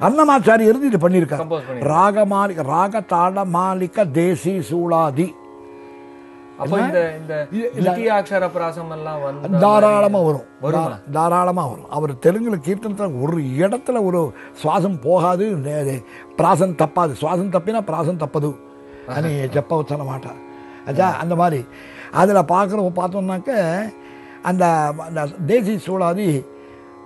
அன்னமாச்சாரி எழுதி பண்ணியிருக்காரு. ராகமாலிக ராக தாள மாலிக தேசி சூளாதி. தாராளமா வரும். தாராளமா வரும். அவர் தெலுங்குல கீர்த்தனத்துல ஒரு இடத்துல ஒரு சுவாசம் போகாது பிராசம் தப்பாது. சுவாசம் தப்பினா பிராசம் தப்பது. అని చెప్పవచ్చు అనమాట అదా அந்த மாதிரி. அதுல పాకలు பார்த்தோம்னாக்க அந்த அந்த தேசி சூழாதி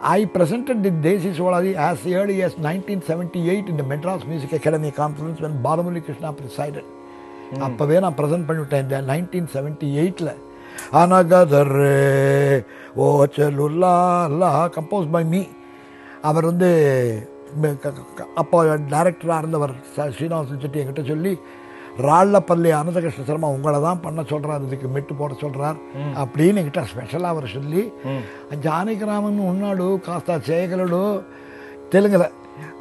ஐ presented தி தேசி சோழாதி as early as nineteen seventy eight இந்த Madras music academy conference when Balamurali Krishna presided. அப்போவே நான் ப்ரெசென்ட் பண்ணிவிட்டேன் இந்த நைன்டீன் செவன்ட்டி எயிட்டில் அனகதரே ஓ செல்லுல்லா கம்போஸ் பை மீ அவர் வந்து அப்போ டைரக்டராக இருந்தவர் ஸ்ரீனிவாசன் செட்டி என்கிட்ட சொல்லி ராள்ளப்பள்ளி அனந்தகிருஷ்ண சர்மா உங்களை தான் பண்ண சொல்கிறார் இதுக்கு மெட்டு போட சொல்கிறார் அப்படின்னு கிட்ட ஸ்பெஷலாக அவர் சொல்லி ஜானகிராமன் உன்னாடு காஸ்தா சேகலடு தெலுங்கில்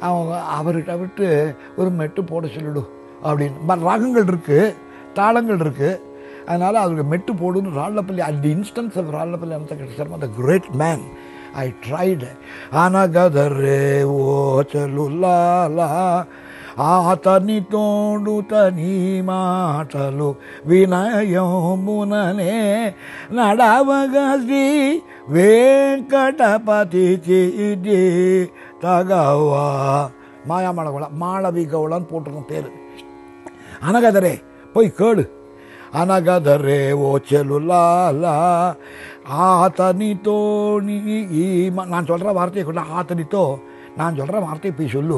அவங்க அவர்கிட்ட விட்டு ஒரு மெட்டு போட சொல்லிடு அப்படின்னு. ராகங்கள் இருக்குது தாளங்கள் இருக்குது அதனால் அவருக்கு மெட்டு போடுன்னு Rallapalli at instance of Rallapalli Ananthakrishna Sharma the great man I tried ஆனா கதர் ஓ சலுல்லா అతని తోడు తని మాటలు వినయముననే నడవగా శ్రీ వెంకటపతి చిది தகவா மாயாமலகுள மாளவி கவுளன்னு போட்டிருக்கும் பேர் அனகதரே போய் கேளு అనగదరే ఓ చెలులాలా ஆத்தனித்தோ நீ ஈம- நான் சொல்கிற வார்த்தையை கூட ஆத்தனித்தோ நான் சொல்கிற வார்த்தையை போய் சொல்லு.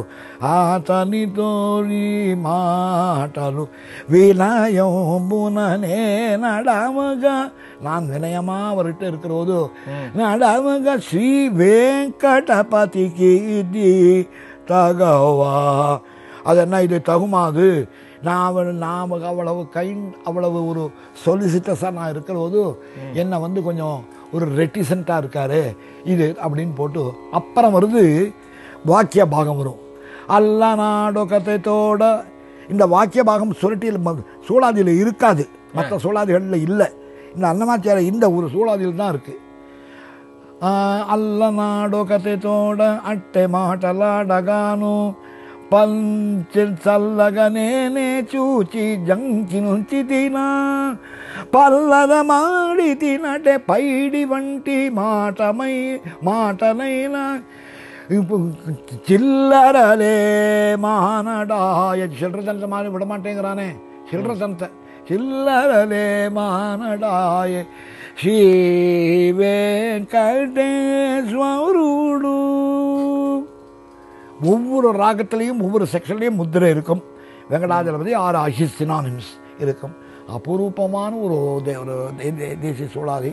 ஆத்தனித்தோ நீ மாட்டலு வினயம் புனனே நடாமக நான் வினயமா அவர்கிட்ட இருக்கிறது நடாமக ஸ்ரீ வெங்கடபதிக்கு இது தகவா. அது என்ன இது தகுமாது நான் அவன் நாம் அவ்வளவு கைண்ட் அவ்வளவு ஒரு சொலிசிட்டஸாக நான் இருக்கிறபோது என்னை வந்து கொஞ்சம் ஒரு ரெட்டிசண்ட்டாக இருக்காரு. இது அப்படின்னு போட்டு அப்புறம் வருது வாக்கிய பாகம் வரும். அல்ல நாடகத்தோட இந்த வாக்கிய பாகம் சுரட்டியில் சூழாதியில் இருக்காது. மற்ற சூழாதிகளில் இல்லை. இந்த அன்னமாச்சார இந்த ஒரு சூழாதியில் தான் இருக்குது ಅಲ್ಲ ನಾಡು ಕತೆ ತೋಡ ಅಟ್ಟೆ ಮಾಟಲಾಡಗಾನು சூச்சி ಸಲ್ಲಗನೇನೆ ಚೂಚಿ ಜಂಕಿನು ದಿನ ಪಲ್ಲದ ಮಾಡಿ ತಿನಟೆ ಪೈಡಿ ವಂಟಿ ಮಾಟಮೈ ಮಾಟನೈನ சில்லரலே மானடாய சில்லறத்தனத்தை மாதிரி விட மாட்டேங்கிறானே சில்லற சில்லறத்தனத்தை சில்லரலே மானடாய. ஸ்ரீ வெங்கடேஸ்வருடு ஒவ்வொரு ராகத்திலையும் ஒவ்வொரு செக்ஷன்லையும் முத்திரை இருக்கும். வெங்கடாஜலபதி ஆர் ஆஷிஸ் சினானிம்ஸ் இருக்கும். அபூர்வமான ஒரு தேசிய சூழாதி